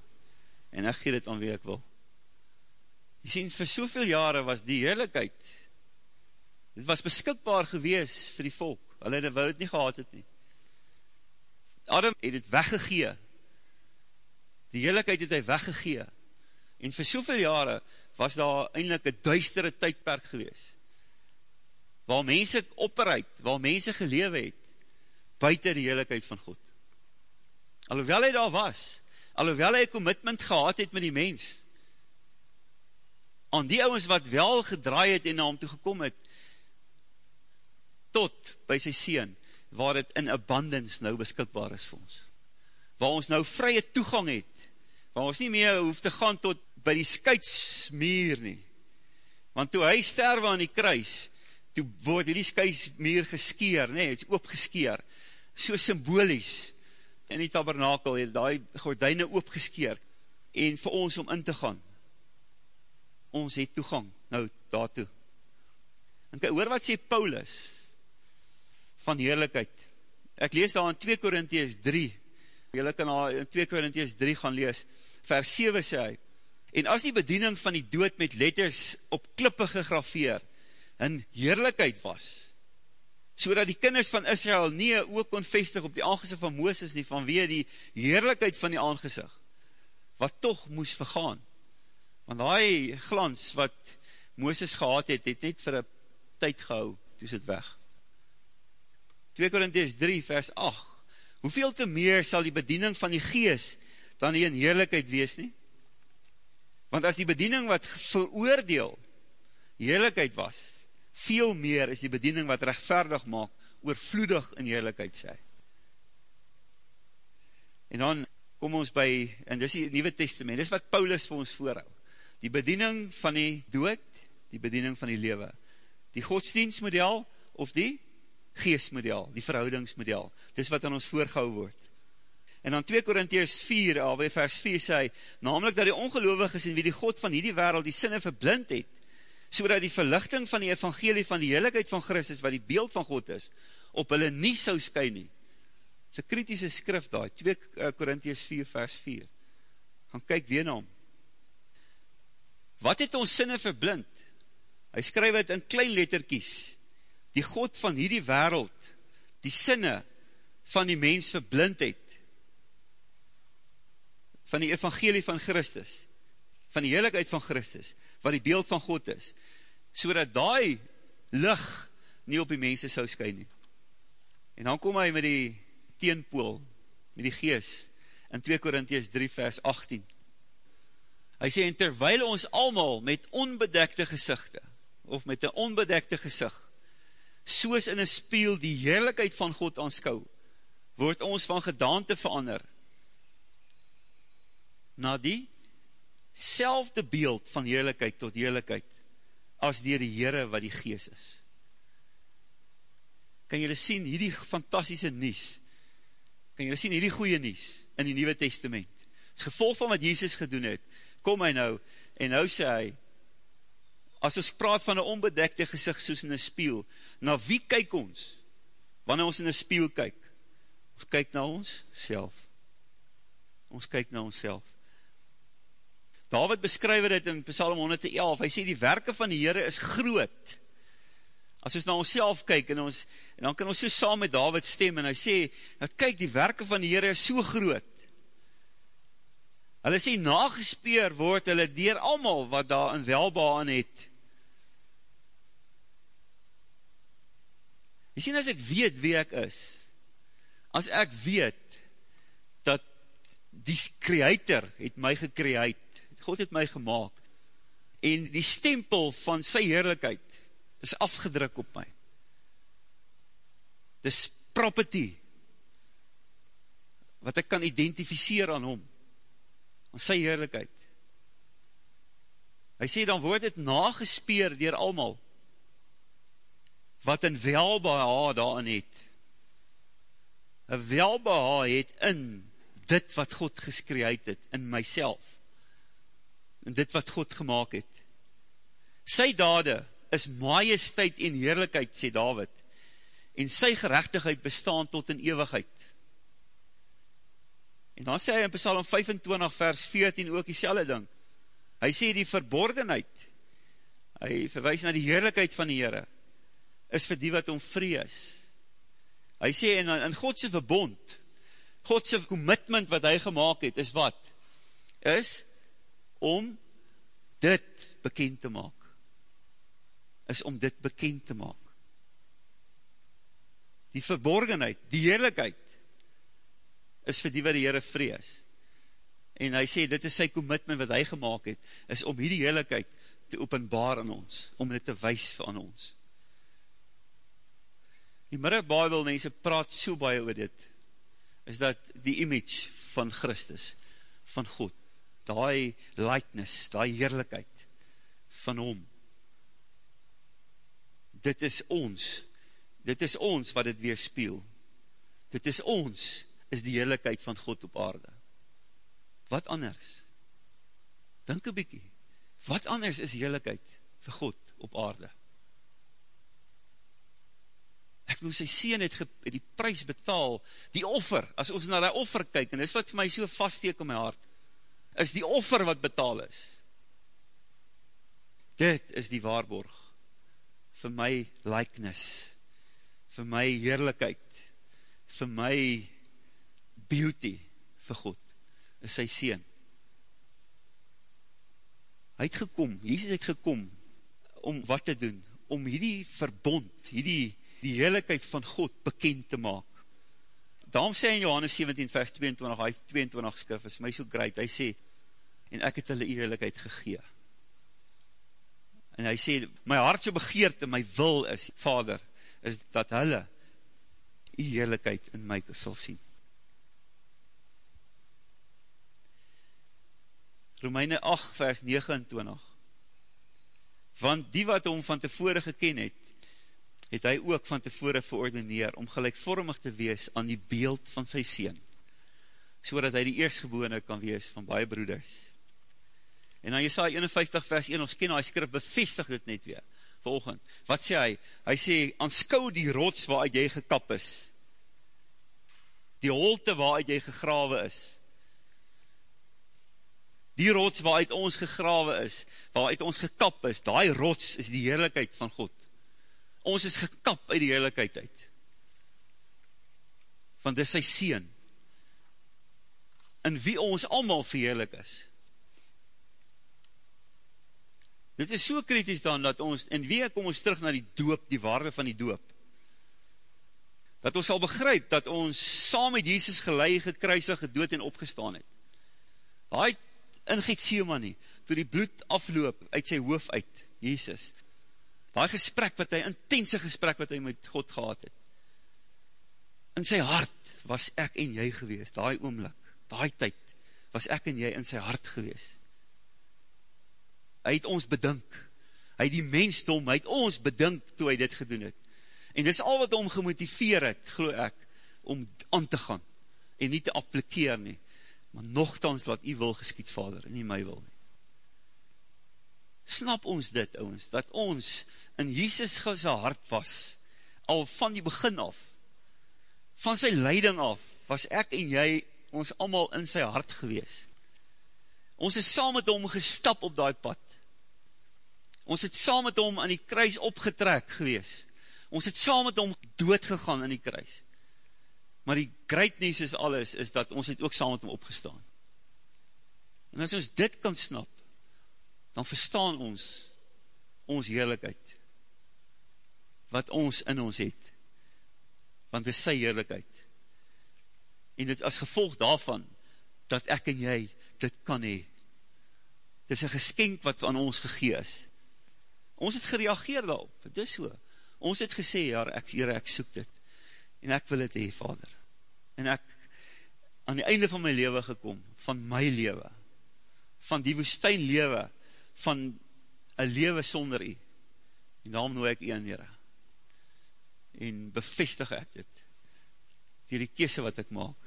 en ek gee dit aan wie ek wil. Jy sien, vir soveel jare was die heerlijkheid dit was beskikbaar gewees vir die volk. Hulle het het nie gehad het nie. Adam het het weggegee. Die heerlijkheid het hy weggegee. En vir soveel jare was daar eindelijk een duistere tydperk gewees. Waar mense opbereid, waar mense gelewe het, buiten die heerlijkheid van God. Alhoewel hy daar was, alhoewel hy commitment gehad het met die mens, aan die ouwens wat wel gedraai het en na hom toe gekom het, tot by sy sien, waar het in abundance nou beskikbaar is vir ons. Waar ons nou vrye toegang het, waar ons nie meer hoef te gaan tot by die skuitsmuur nie. Want toe hy sterwe aan die kruis, toe word die skuitsmuur geskeer, nee, het is oopgeskeer, so symbolies, in die tabernakel, het die gordijne oopgeskeer, en vir ons om in te gaan, ons het toegang, nou, daartoe. En kyk, hoor wat sê Paulus, van heerlijkheid. Ek lees daar in 2 Korinties 3, jylle kan daar in 2 Korinties 3 gaan lees, vers 7 sê hy, en as die bediening van die dood met letters op klippe gegrafeer, in heerlijkheid was, so die kinders van Israel nie ook kon vestig op die aangezicht van Mooses nie, vanweer die heerlijkheid van die aangezicht, wat toch moes vergaan. Want die glans wat Mooses gehad het, het net vir een tyd gehou, toe is het weg. 2 Korinties 3 vers 8 Hoeveel te meer sal die bediening van die gees dan die in heerlijkheid wees nie? Want as die bediening wat veroordeel, heerlijkheid was, veel meer is die bediening wat rechtvaardig maak, oorvloedig in heerlijkheid sê. En dan kom ons by, en dis die Nieuwe Testament, dis wat Paulus vir ons voorhou, die bediening van die dood, die bediening van die lewe, die godsdienstmodel, of die geestmodel, die verhoudingsmodel, dis wat aan ons voorgehou word. En dan 2 Korinties 4, alweer vers 4 sê, namelijk dat die ongeloofig is en wie die God van hierdie wereld die sinne verblind het, so dat die verlichting van die evangelie van die heiligheid van Christus, wat die beeld van God is, op hulle nie sou sky nie. Dit is een kritische skrif daar, 2 Korinties 4 vers 4. Gaan kyk weer na hom. Wat het ons sinne verblind? Hy skryf het in klein letterkies, die God van hierdie wereld, die sinne van die mens verblind het, van die evangelie van Christus, van die heiligheid van Christus, wat die beeld van God is, so dat die lig nie op die mense sou skyn nie. En dan kom hy met die teenpool, met die gees, in 2 Korinties 3 vers 18. Hy sê, en terwijl ons allemaal met onbedekte gezichte, of met een onbedekte gezicht, soos in een spiel die heerlijkheid van God aanskou, word ons van gedaante verander, na die selfde beeld van heerlijkheid tot heerlijkheid as dier die Heere wat die gees is. Kan julle sien hierdie fantastische nies, kan julle sien hierdie goeie nies in die Nieuwe Testament, as gevolg van wat Jesus gedoen het, kom hy nou, en nou sê hy, as ons praat van een onbedekte gezicht soos in een spiel, na wie kyk ons, wanneer ons in een spiel kyk? Ons kyk na ons self. Ons kyk na ons self. David beskryf dit in Psalm 111, hy sê die werke van die Heere is groot, as ons na ons self kyk, en, ons, en dan kan ons so saam met David stem, en hy sê, dat kyk, die werke van die Heere is so groot, hulle sê, nagespeer word hulle dier allemaal, wat daar in welbaan het, jy sê, as ek weet wie ek is, as ek weet, dat die creator het my gecreate, God het my gemaakt, en die stempel van sy heerlijkheid is afgedruk op my. Dis property, wat ek kan identificeer aan hom, aan sy heerlijkheid. Hy sê, dan word het nagespeer dier almal, wat een welbeha daarin het. Een welbeha het in dit wat God geskreeuwd het, in myself en dit wat God gemaakt het. Sy dade is majesteit en heerlijkheid, sê David, en sy gerechtigheid bestaan tot in eeuwigheid. En dan sê hy in Psalm 25 vers 14 ook die selle ding, hy sê die verborgenheid, hy verwijs na die heerlijkheid van die Heere, is vir die wat om vrees. Hy sê in, in Godse verbond, Godse commitment wat hy gemaakt het, is wat? Is, om dit bekend te maak. Is om dit bekend te maak. Die verborgenheid, die heerlijkheid, is vir die wat die Heere vrees. En hy sê, dit is sy commitment wat hy gemaakt het, is om hierdie heerlijkheid te openbaar aan ons, om dit te wees aan ons. Die middag Bible mense praat so baie oor dit, is dat die image van Christus, van God, die likeness, die heerlijkheid van hom. Dit is ons, dit is ons wat dit weer speel. Dit is ons, is die heerlijkheid van God op aarde. Wat anders? Dink een bykie, wat anders is heerlijkheid vir God op aarde? Ek noem sy sien het die prijs betaal, die offer, as ons na die offer kyk, en dis wat vir my so vaststeek in my hart, is die offer wat betaal is. Dit is die waarborg vir my likeness, vir my heerlijkheid, vir my beauty vir God, is sy sien. Hy het gekom, Jesus het gekom, om wat te doen, om hierdie verbond, hierdie die heerlijkheid van God bekend te maak. Daarom sê in Johannes 17 vers 22, hy 22 skrif, is my so great, hy sê, en ek het hulle die heerlijkheid gegee. En hy sê, my hartse begeerte, my wil is, vader, is dat hulle die heerlijkheid in my sal sien. Romeine 8 vers 29 Want die wat hom van tevore geken het, het hy ook van tevore verordeneer om gelijkvormig te wees aan die beeld van sy sien, so dat hy die eerstgebone kan wees van baie broeders. En dan Jesaja 51 vers 1, ons ken hy skrif, bevestig dit net weer, volgend. Wat sê hy? Hy sê, anskou die rots waaruit jy gekap is, die holte waaruit jy gegrawe is, die rots waaruit ons gegrawe is, waaruit ons gekap is, die rots is die heerlijkheid van God. Ons is gekap uit die heerlijkheid uit. Want dis sy sien, in wie ons allemaal verheerlik is. Dit is so kritisch dan, dat ons, en wie kom ons terug na die doop, die waarde van die doop, dat ons sal begryp, dat ons saam met Jesus gelei, gekruisig, gedood en opgestaan het. Daai in Gethsemane, toe die bloed afloop uit sy hoof uit, Jesus, daai gesprek wat hy, intense gesprek wat hy met God gehad het, in sy hart was ek en jy gewees, daai oomlik, daai tyd, was ek en jy in sy hart gewees. Hy het ons bedink, hy het die mensdom, hy het ons bedink toe hy dit gedoen het. En dis al wat hom gemotiveer het, geloof ek, om aan te gaan, en nie te applikeer nie, maar nogthans wat u wil geskiet, vader, en nie my wil nie. Snap ons dit, ons, dat ons in Jesus sy hart was, al van die begin af, van sy leiding af, was ek en jy, ons allemaal in sy hart gewees. Ons is saam met hom gestap op die pad. Ons het saam met hom aan die kruis opgetrek gewees. Ons het saam met hom dood gegaan in die kruis. Maar die great news is alles, is dat ons het ook saam met hom opgestaan. En as ons dit kan snap, dan verstaan ons ons heerlijkheid, wat ons in ons het, want dit is sy heerlijkheid. En dit as gevolg daarvan, dat ek en jy dit kan hee. Dit is een geskenk wat aan ons gegee is. Ons het gereageer daarop, dit is so. Ons het gesê, ja, ek, hier, ek soek dit en ek wil het hee, vader. En ek, aan die einde van my leven gekom, van my leven, van die woestijn leven, van een leven sonder u, en daarom nooi ek u aan heren, en bevestig ek dit, die die kese wat ek maak,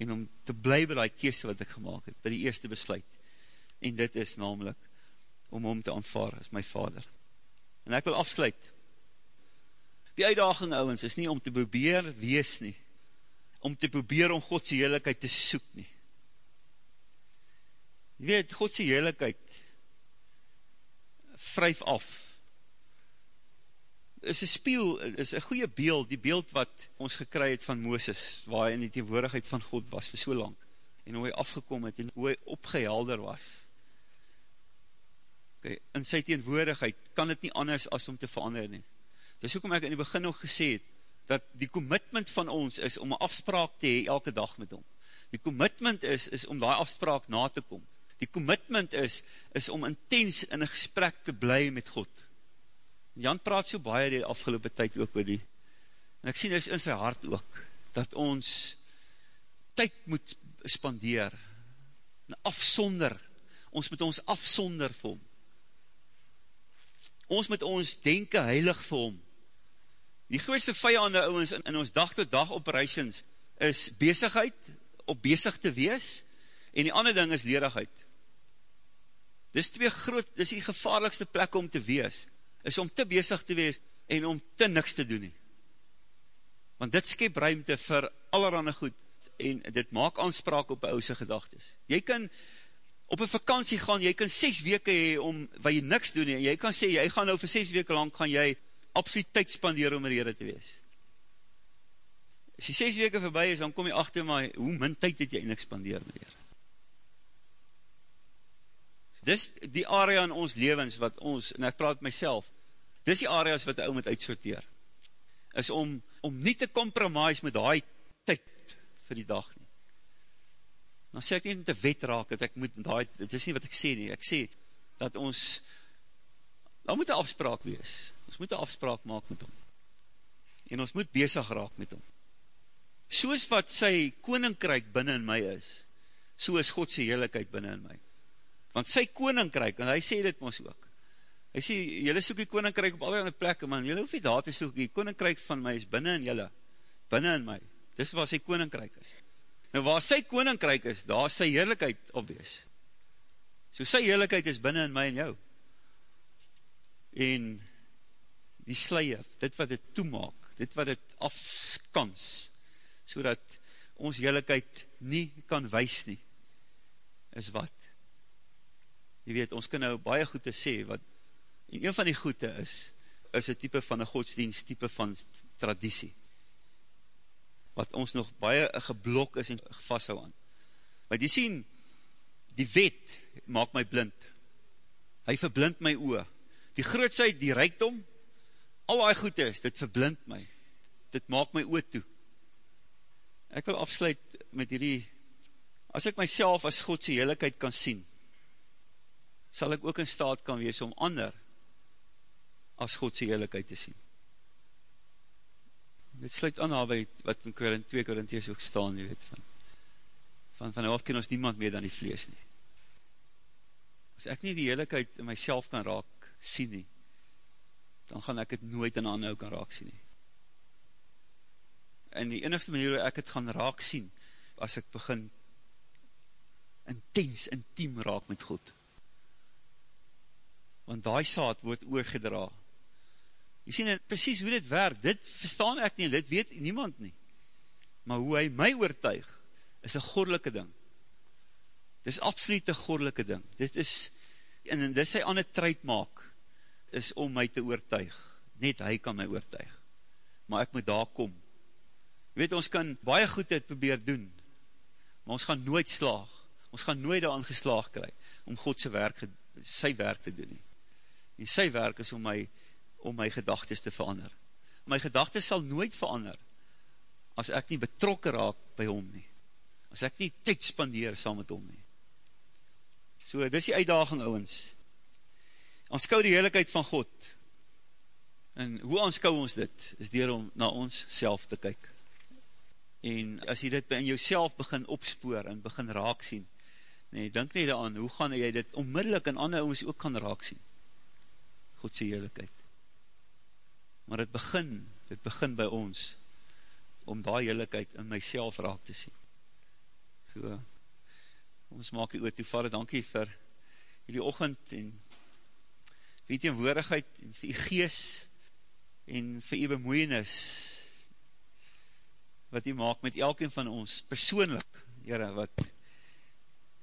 en om te bly by die kese wat ek gemaakt het, by die eerste besluit, en dit is namelijk, om om te aanvaar as my vader. En ek wil afsluit, Die uitdaging, ouwens, is nie om te probeer wees nie, om te probeer om Godse heerlijkheid te soek nie. Je weet, Godse heerlijkheid vryf af. Is een spiel, is een goeie beeld, die beeld wat ons gekry het van Mooses, waar hy in die tegenwoordigheid van God was vir so lang, en hoe hy afgekom het, en hoe hy opgehelder was. Okay, in sy tegenwoordigheid kan het nie anders as om te verander nie. Dis hoekom ek in die begin nog gesê het, dat die commitment van ons is om een afspraak te hee elke dag met hom. Die commitment is, is om die afspraak na te kom. Die commitment is, is om intens in een gesprek te bly met God. Jan praat so baie die afgelopen tyd ook oor die, en ek sien is in sy hart ook, dat ons tyd moet spandeer, en afsonder, ons moet ons afsonder vir hom. Ons moet ons denken heilig vir hom, Die grootste vijande ouwens in, in ons dag tot dag operations is bezigheid, op bezig te wees, en die ander ding is ledigheid. Dis twee groot, dis die gevaarlikste plek om te wees, is om te bezig te wees, en om te niks te doen nie. Want dit skep ruimte vir allerhande goed, en dit maak aanspraak op ouse gedagtes. Jy kan op een vakantie gaan, jy kan 6 weke hee om, waar jy niks doen nie, jy kan sê, jy gaan nou vir 6 weke lang, gaan jy absoluut tyd spandeer om rede te wees. As die 6 weke voorbij is, dan kom jy achter my, hoe min tyd het jy eindelijk spandeer, meneer? Dis die area in ons levens, wat ons, en ek praat myself, dis die areas wat die ou moet uitsorteer, is om, om nie te compromise met die tyd vir die dag nie. dan sê ek nie met die wet raak, dat ek moet, daai, dit is nie wat ek sê nie, ek sê, dat ons, daar moet een afspraak wees, ons moet een afspraak maak met hom, en ons moet bezig raak met hom, soos wat sy koninkryk binnen in my is, so is Godse heerlijkheid binnen in my, want sy koninkryk, en hy sê dit ons ook, hy sê, jylle soek die koninkryk op allerlei plekke, man, jylle hoef nie daar te soek, die koninkryk van my is binnen in jylle, binnen in my, dis waar sy koninkryk is, Nou waar sy koninkryk is, daar is sy heerlijkheid opwees. So sy heerlijkheid is binnen in my en jou. En die sluier, dit wat het toemaak, dit wat het afskans, so ons heerlijkheid nie kan wees nie, is wat? Je weet, ons kan nou baie goed te sê, wat, en een van die goede is, is een type van een godsdienst, type van traditie wat ons nog baie geblok is en vasthou aan. Want jy sien, die wet maak my blind. Hy verblind my oor. Die grootsheid, die reikdom, al die goed is, dit verblind my. Dit maak my oor toe. Ek wil afsluit met hierdie, as ek myself as Godse heerlijkheid kan sien, sal ek ook in staat kan wees om ander as Godse heerlijkheid te sien dit sluit aan na wat in 2 Korinties ook staan, jy weet, van, van, van nou af ken ons niemand meer dan die vlees nie. As ek nie die heerlijkheid in myself kan raak sien nie, dan gaan ek het nooit in ander kan raak sien nie. En die enigste manier waar ek het gaan raak sien, as ek begin intens, intiem raak met God. Want die saad word oorgedra Jy sien precies hoe dit werk, dit verstaan ek nie, dit weet niemand nie. Maar hoe hy my oortuig, is een godelike ding. Dit is absoluut een godelike ding. Dit is, en dit sy aan het truid maak, is om my te oortuig. Net hy kan my oortuig. Maar ek moet daar kom. Jy weet, ons kan baie goed dit probeer doen, maar ons gaan nooit slaag. Ons gaan nooit daar geslaag kry, om Godse werk, sy werk te doen nie. En sy werk is om my om my gedagtes te verander. My gedagtes sal nooit verander, as ek nie betrokken raak by hom nie. As ek nie tyd spandeer saam met hom nie. So, dis die uitdaging, ouwens. Anskou die heerlijkheid van God. En hoe anskou ons dit? Is dier om na ons self te kyk. En as jy dit in jouself begin opspoor en begin raak sien, nee, denk nie daaraan, hoe gaan jy dit onmiddellik in ander ouwens ook kan raak sien? Godse heerlijkheid maar het begin, het begin by ons, om die heerlijkheid in myself raak te sien. So, ons maak die oor toe vader, dankie vir jullie ochend, en vir die teenwoordigheid, en vir die gees, en vir die bemoeienis, wat die maak met elkeen van ons, persoonlik, jyre, wat,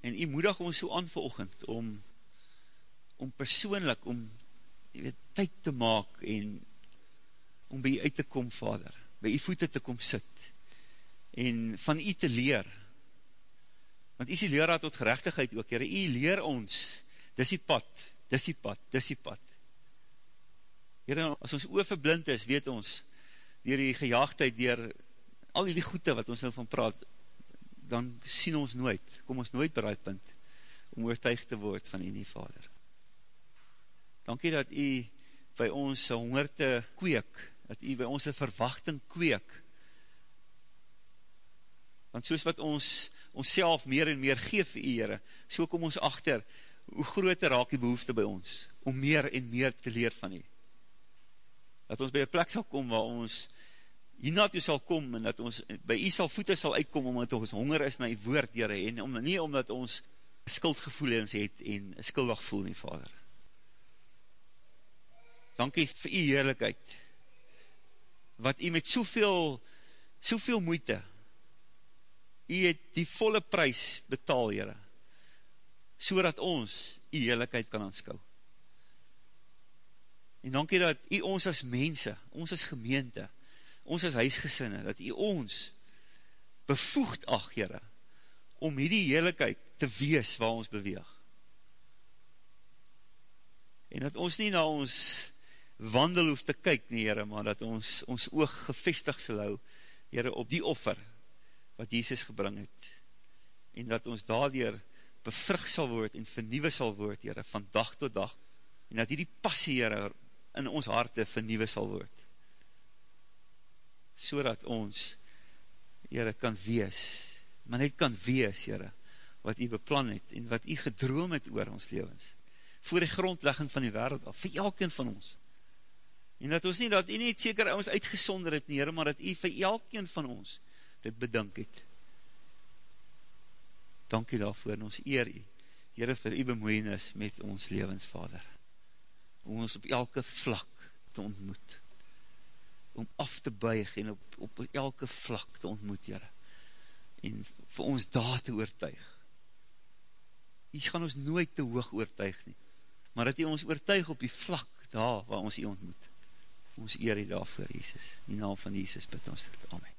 en die moedig ons so aan vir ochend, om, om persoonlik, om, jy weet, tyd te maak, en, om by u uit te kom, vader, by u voete te kom sit, en van u te leer, want u is die leraar tot gerechtigheid ook, heren, u leer ons, dis die pad, dis die pad, dis die pad, heren, as ons oor verblind is, weet ons, dier die gejaagdheid, dier al die goede wat ons nou van praat, dan sien ons nooit, kom ons nooit bereid punt, om oortuig te word van u nie, vader. Dankie dat u by ons honger te kweek, dat u by ons een verwachting kweek. Want soos wat ons ons meer en meer geef vir u, Heere, so kom ons achter, hoe groter raak die behoefte by ons, om meer en meer te leer van u. Dat ons by een plek sal kom, waar ons hierna toe sal kom, en dat ons by u sal voete sal uitkom, omdat ons honger is na die woord, Heere, en om, nie omdat ons skuldgevoel ons het, en skuldig voel nie, Vader. Dankie vir u heerlijkheid, wat u met soveel, soveel moeite, u het die volle prijs betaal, heren, so dat ons u heerlijkheid kan aanskou. En dankie dat u ons as mense, ons as gemeente, ons as huisgesinne, dat u ons bevoegd ag, heren, om hierdie heerlijkheid te wees waar ons beweeg. En dat ons nie na ons wandel hoef te kyk nie, heren, maar dat ons ons oog gevestig sal hou, heren, op die offer, wat Jesus gebring het. en dat ons daardoor bevrug sal word en vernieuwe sal word, Heere, van dag tot dag, en dat die passie, Heere, in ons harte vernieuwe sal word, so dat ons, Heere, kan wees, maar net kan wees, Heere, wat u beplan het, en wat u gedroom het oor ons levens, voor die grondlegging van die wereld, vir elkeen van ons, en dat ons nie, dat u nie seker ons uitgesonder het, Heere, maar dat u vir elkeen van ons, dit bedink het, dankie daarvoor, en ons eer u, Heere, vir u bemoeienis met ons levensvader, om ons op elke vlak te ontmoet, om af te buig en op, op elke vlak te ontmoet, Heere, en vir ons daar te oortuig. U gaan ons nooit te hoog oortuig nie, maar dat u ons oortuig op die vlak daar waar ons u ontmoet. Ons eer u daarvoor, Jesus. In die naam van Jesus bid ons dit. Amen.